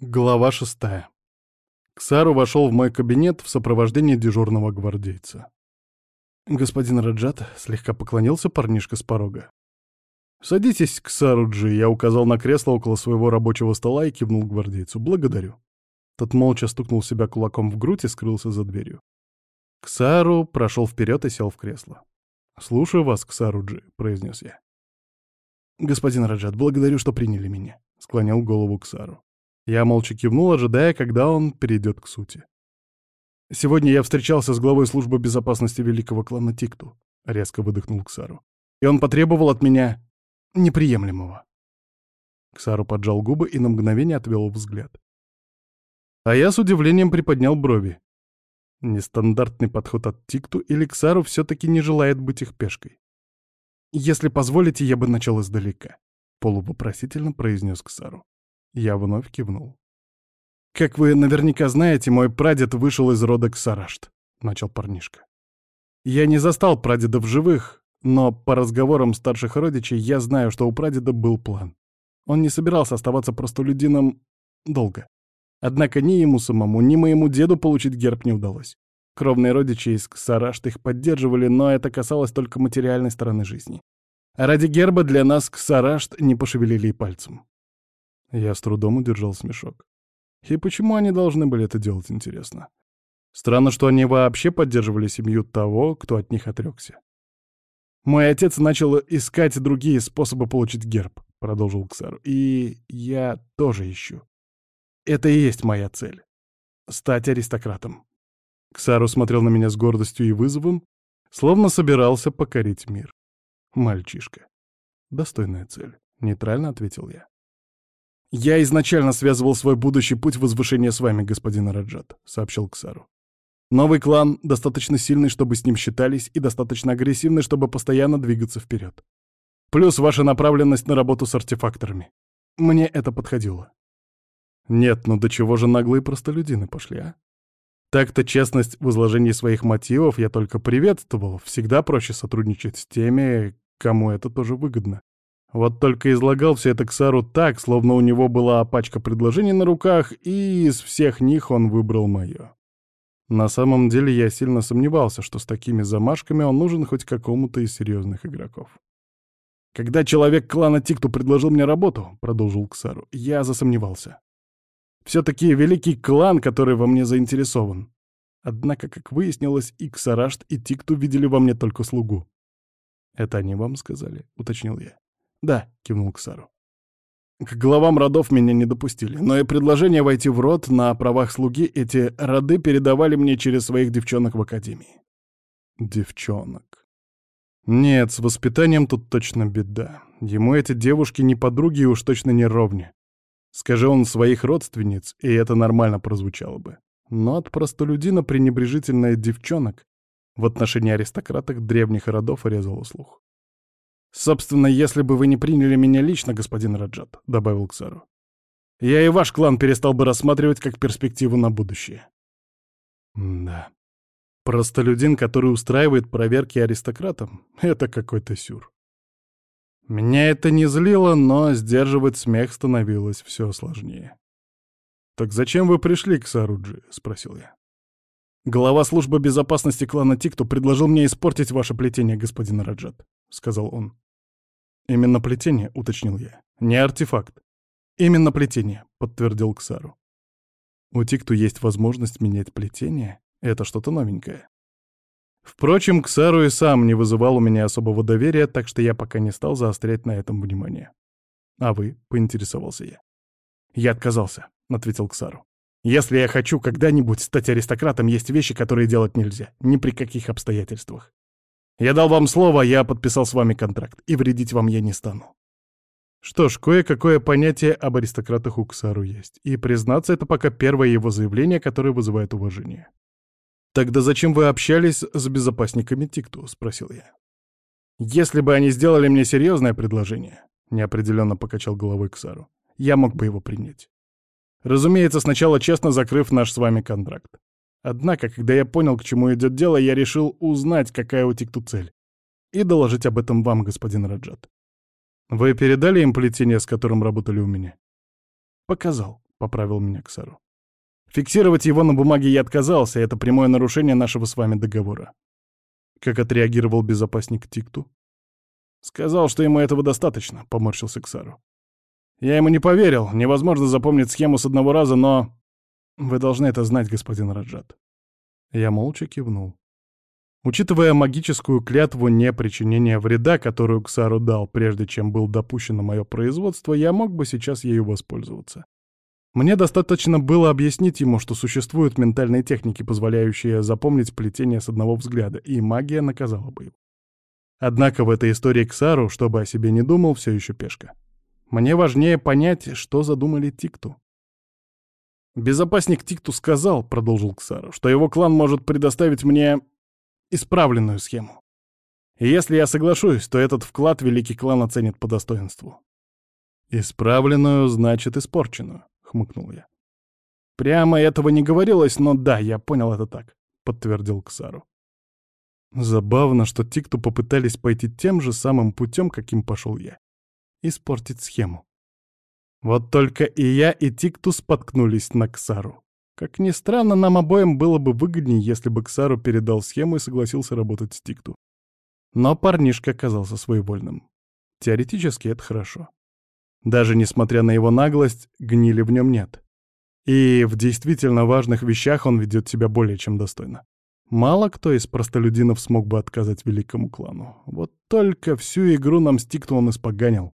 Глава шестая. Ксару вошел в мой кабинет в сопровождении дежурного гвардейца. Господин Раджат слегка поклонился парнишка с порога. «Садитесь, Ксаруджи», — я указал на кресло около своего рабочего стола и кивнул гвардейцу. «Благодарю». Тот молча стукнул себя кулаком в грудь и скрылся за дверью. Ксару прошел вперед и сел в кресло. «Слушаю вас, Ксаруджи», — произнес я. «Господин Раджат, благодарю, что приняли меня», — склонил голову Ксару. Я молча кивнул, ожидая, когда он перейдет к сути. «Сегодня я встречался с главой службы безопасности великого клана Тикту», — резко выдохнул Ксару. «И он потребовал от меня неприемлемого». Ксару поджал губы и на мгновение отвел взгляд. А я с удивлением приподнял брови. Нестандартный подход от Тикту или Ксару все-таки не желает быть их пешкой. «Если позволите, я бы начал издалека», — полувопросительно произнес Ксару. Я вновь кивнул. «Как вы наверняка знаете, мой прадед вышел из рода Ксарашт», — начал парнишка. «Я не застал прадеда в живых, но по разговорам старших родичей я знаю, что у прадеда был план. Он не собирался оставаться простолюдином долго. Однако ни ему самому, ни моему деду получить герб не удалось. Кровные родичи из Ксарашт их поддерживали, но это касалось только материальной стороны жизни. А ради герба для нас Ксарашт не пошевелили и пальцем. Я с трудом удержал смешок. И почему они должны были это делать, интересно? Странно, что они вообще поддерживали семью того, кто от них отрекся. «Мой отец начал искать другие способы получить герб», — продолжил Ксару. «И я тоже ищу. Это и есть моя цель — стать аристократом». Ксару смотрел на меня с гордостью и вызовом, словно собирался покорить мир. «Мальчишка. Достойная цель», — нейтрально ответил я. «Я изначально связывал свой будущий путь возвышения с вами, господин Раджат», — сообщил Ксару. «Новый клан достаточно сильный, чтобы с ним считались, и достаточно агрессивный, чтобы постоянно двигаться вперед. Плюс ваша направленность на работу с артефакторами. Мне это подходило». «Нет, ну до чего же наглые простолюдины пошли, а?» Так-то честность в изложении своих мотивов я только приветствовал. Всегда проще сотрудничать с теми, кому это тоже выгодно. Вот только излагал все это Ксару так, словно у него была пачка предложений на руках, и из всех них он выбрал мое. На самом деле я сильно сомневался, что с такими замашками он нужен хоть какому-то из серьезных игроков. «Когда человек клана Тикту предложил мне работу», — продолжил Ксару, — «я засомневался. Все-таки великий клан, который во мне заинтересован. Однако, как выяснилось, и Ксарашт, и Тикту видели во мне только слугу». «Это они вам сказали?» — уточнил я. «Да», — кивнул Ксару. К главам родов меня не допустили, но и предложение войти в род на правах слуги эти роды передавали мне через своих девчонок в академии. Девчонок. Нет, с воспитанием тут точно беда. Ему эти девушки не подруги и уж точно не ровни. Скажи он своих родственниц, и это нормально прозвучало бы. Но от простолюдина пренебрежительная девчонок в отношении аристократок древних родов резало слух. «Собственно, если бы вы не приняли меня лично, господин Раджат», — добавил Ксару, «я и ваш клан перестал бы рассматривать как перспективу на будущее». да. Простолюдин, который устраивает проверки аристократам, — это какой-то сюр. Меня это не злило, но сдерживать смех становилось все сложнее. «Так зачем вы пришли к Саруджи?» — спросил я. «Глава службы безопасности клана Тикту предложил мне испортить ваше плетение, господин Раджат», — сказал он. «Именно плетение», — уточнил я. «Не артефакт». «Именно плетение», — подтвердил Ксару. «У Тикту есть возможность менять плетение? Это что-то новенькое». Впрочем, Ксару и сам не вызывал у меня особого доверия, так что я пока не стал заострять на этом внимание. «А вы?» — поинтересовался я. «Я отказался», — ответил Ксару. «Если я хочу когда-нибудь стать аристократом, есть вещи, которые делать нельзя, ни при каких обстоятельствах. Я дал вам слово, я подписал с вами контракт, и вредить вам я не стану. Что ж, кое-какое понятие об аристократах у Ксару есть, и, признаться, это пока первое его заявление, которое вызывает уважение. «Тогда зачем вы общались с безопасниками Тикту?» — спросил я. «Если бы они сделали мне серьезное предложение», — неопределенно покачал головой Ксару, — «я мог бы его принять. Разумеется, сначала честно закрыв наш с вами контракт. Однако, когда я понял, к чему идет дело, я решил узнать, какая у Тикту цель, и доложить об этом вам, господин Раджат. Вы передали им плетение, с которым работали у меня? Показал, — поправил меня Ксару. «Фиксировать его на бумаге я отказался, это прямое нарушение нашего с вами договора». Как отреагировал безопасник Тикту? «Сказал, что ему этого достаточно», — поморщился Ксару. «Я ему не поверил, невозможно запомнить схему с одного раза, но...» «Вы должны это знать, господин Раджат». Я молча кивнул. Учитывая магическую клятву непричинения вреда, которую Ксару дал, прежде чем был допущено мое производство, я мог бы сейчас ею воспользоваться. Мне достаточно было объяснить ему, что существуют ментальные техники, позволяющие запомнить плетение с одного взгляда, и магия наказала бы его. Однако в этой истории Ксару, чтобы о себе не думал, все еще пешка. Мне важнее понять, что задумали Тикту. «Безопасник Тикту сказал, — продолжил Ксару, — что его клан может предоставить мне исправленную схему. И если я соглашусь, то этот вклад великий клан оценит по достоинству. «Исправленную значит испорченную», — хмыкнул я. «Прямо этого не говорилось, но да, я понял это так», — подтвердил Ксару. Забавно, что Тикту попытались пойти тем же самым путем, каким пошел я. Испортить схему. Вот только и я, и Тикту споткнулись на Ксару. Как ни странно, нам обоим было бы выгоднее, если бы Ксару передал схему и согласился работать с Тикту. Но парнишка оказался своевольным. Теоретически это хорошо. Даже несмотря на его наглость, гнили в нем нет. И в действительно важных вещах он ведет себя более чем достойно. Мало кто из простолюдинов смог бы отказать великому клану. Вот только всю игру нам с Тикту он испоганил.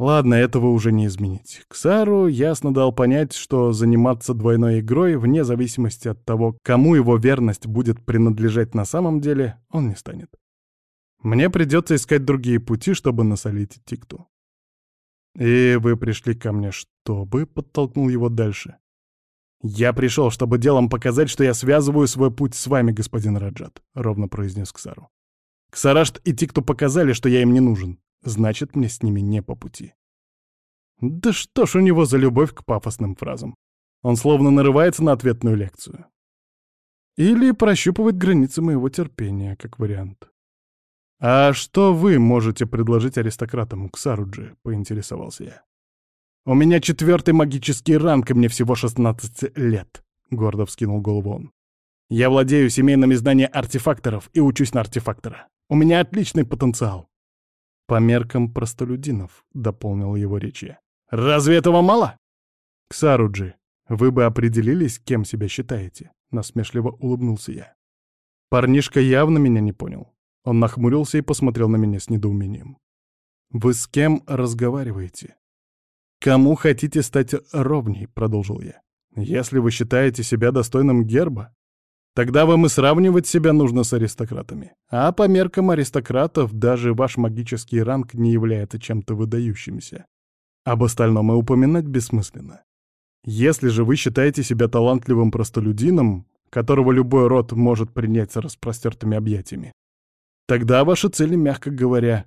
Ладно, этого уже не изменить. Ксару ясно дал понять, что заниматься двойной игрой, вне зависимости от того, кому его верность будет принадлежать на самом деле, он не станет. Мне придется искать другие пути, чтобы насолить Тикту. «И вы пришли ко мне, чтобы...» — подтолкнул его дальше. «Я пришел, чтобы делом показать, что я связываю свой путь с вами, господин Раджат», — ровно произнес Ксару. «Ксарашт и Тикту показали, что я им не нужен значит, мне с ними не по пути. Да что ж у него за любовь к пафосным фразам? Он словно нарывается на ответную лекцию. Или прощупывает границы моего терпения, как вариант. «А что вы можете предложить аристократам, Ксаруджи?» — поинтересовался я. «У меня четвертый магический ранг, и мне всего 16 лет», — гордо вскинул голову он. «Я владею семейными знаниями артефакторов и учусь на артефактора. У меня отличный потенциал. «По меркам простолюдинов», — дополнил его речь я. «Разве этого мало?» «Ксаруджи, вы бы определились, кем себя считаете?» — насмешливо улыбнулся я. Парнишка явно меня не понял. Он нахмурился и посмотрел на меня с недоумением. «Вы с кем разговариваете?» «Кому хотите стать ровней?» — продолжил я. «Если вы считаете себя достойным герба, Тогда вам и сравнивать себя нужно с аристократами. А по меркам аристократов даже ваш магический ранг не является чем-то выдающимся. Об остальном и упоминать бессмысленно. Если же вы считаете себя талантливым простолюдином, которого любой род может принять с распростертыми объятиями, тогда ваши цели, мягко говоря,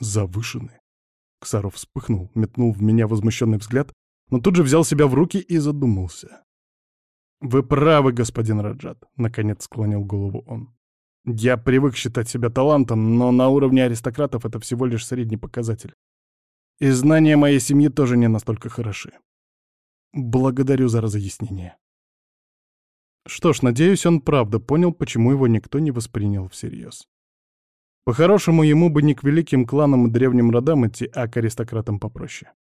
завышены. Ксаров вспыхнул, метнул в меня возмущенный взгляд, но тут же взял себя в руки и задумался. «Вы правы, господин Раджат», — наконец склонил голову он. «Я привык считать себя талантом, но на уровне аристократов это всего лишь средний показатель. И знания моей семьи тоже не настолько хороши. Благодарю за разъяснение». Что ж, надеюсь, он правда понял, почему его никто не воспринял всерьез. По-хорошему, ему бы не к великим кланам и древним родам идти, а к аристократам попроще.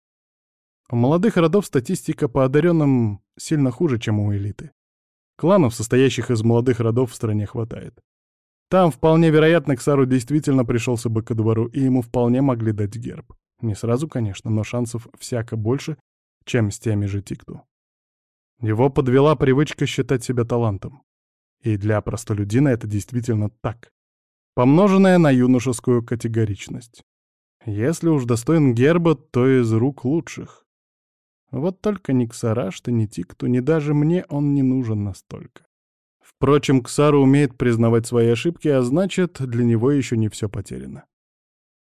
У молодых родов статистика по одаренным сильно хуже, чем у элиты. Кланов, состоящих из молодых родов, в стране хватает. Там вполне вероятно Ксару действительно пришелся бы ко двору, и ему вполне могли дать герб. Не сразу, конечно, но шансов всяко больше, чем с теми же Тикту. Его подвела привычка считать себя талантом. И для простолюдина это действительно так. Помноженное на юношескую категоричность. Если уж достоин герба, то из рук лучших. Вот только ни Ксарашта, ни Тикту, ни даже мне он не нужен настолько. Впрочем, Ксару умеет признавать свои ошибки, а значит, для него еще не все потеряно.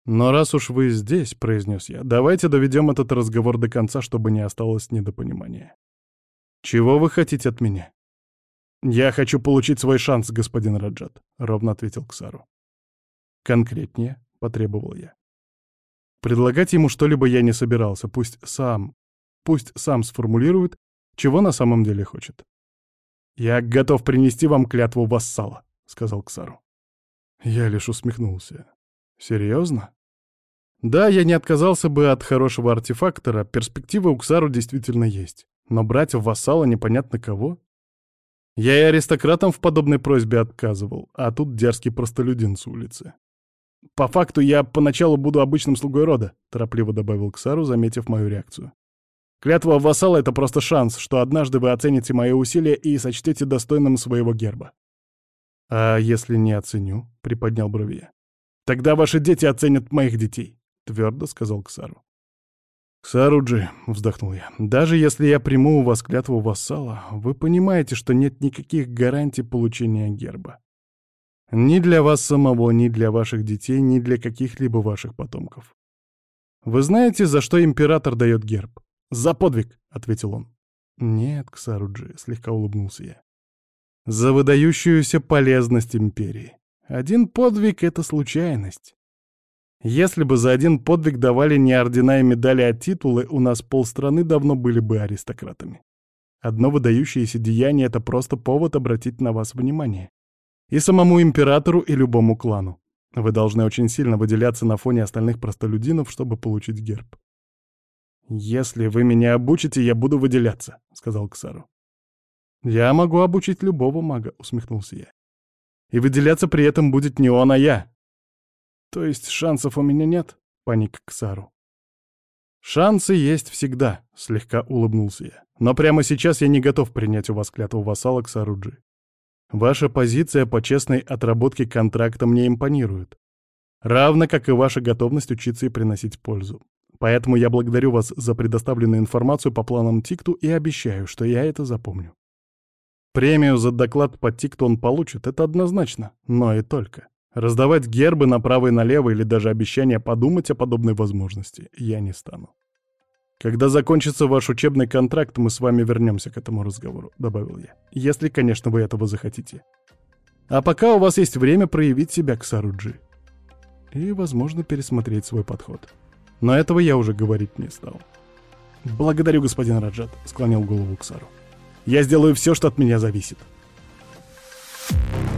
«Но раз уж вы здесь», — произнес я, — «давайте доведем этот разговор до конца, чтобы не осталось недопонимания». «Чего вы хотите от меня?» «Я хочу получить свой шанс, господин Раджат», — ровно ответил Ксару. «Конкретнее», — потребовал я. Предлагать ему что-либо я не собирался, пусть сам Пусть сам сформулирует, чего на самом деле хочет. «Я готов принести вам клятву вассала», — сказал Ксару. Я лишь усмехнулся. «Серьезно?» Да, я не отказался бы от хорошего артефактора, перспектива у Ксару действительно есть. Но брать в вассала непонятно кого? Я и аристократам в подобной просьбе отказывал, а тут дерзкий простолюдин с улицы. «По факту я поначалу буду обычным слугой рода», — торопливо добавил Ксару, заметив мою реакцию. «Клятва вассала — это просто шанс, что однажды вы оцените мои усилия и сочтете достойным своего герба». «А если не оценю?» — приподнял брови «Тогда ваши дети оценят моих детей», — твердо сказал Ксару. «Ксаруджи», — вздохнул я, — «даже если я приму у вас клятву вассала, вы понимаете, что нет никаких гарантий получения герба. Ни для вас самого, ни для ваших детей, ни для каких-либо ваших потомков. Вы знаете, за что император дает герб? За подвиг, — ответил он. Нет, Ксаруджи, — слегка улыбнулся я. За выдающуюся полезность империи. Один подвиг — это случайность. Если бы за один подвиг давали не ордена и медали, а титулы, у нас полстраны давно были бы аристократами. Одно выдающееся деяние — это просто повод обратить на вас внимание. И самому императору, и любому клану. Вы должны очень сильно выделяться на фоне остальных простолюдинов, чтобы получить герб. «Если вы меня обучите, я буду выделяться», — сказал Ксару. «Я могу обучить любого мага», — усмехнулся я. «И выделяться при этом будет не он, а я». «То есть шансов у меня нет?» — паник Ксару. «Шансы есть всегда», — слегка улыбнулся я. «Но прямо сейчас я не готов принять у вас клятву вассала Ксаруджи. Ваша позиция по честной отработке контракта мне импонирует. Равно как и ваша готовность учиться и приносить пользу. Поэтому я благодарю вас за предоставленную информацию по планам Тикту и обещаю, что я это запомню. Премию за доклад по Тикту он получит, это однозначно, но и только. Раздавать гербы направо и налево или даже обещание подумать о подобной возможности я не стану. «Когда закончится ваш учебный контракт, мы с вами вернемся к этому разговору», — добавил я. «Если, конечно, вы этого захотите. А пока у вас есть время проявить себя к Саруджи. И, возможно, пересмотреть свой подход но этого я уже говорить не стал. «Благодарю, господин Раджат», — склонил голову к Сару. «Я сделаю все, что от меня зависит». Thank you.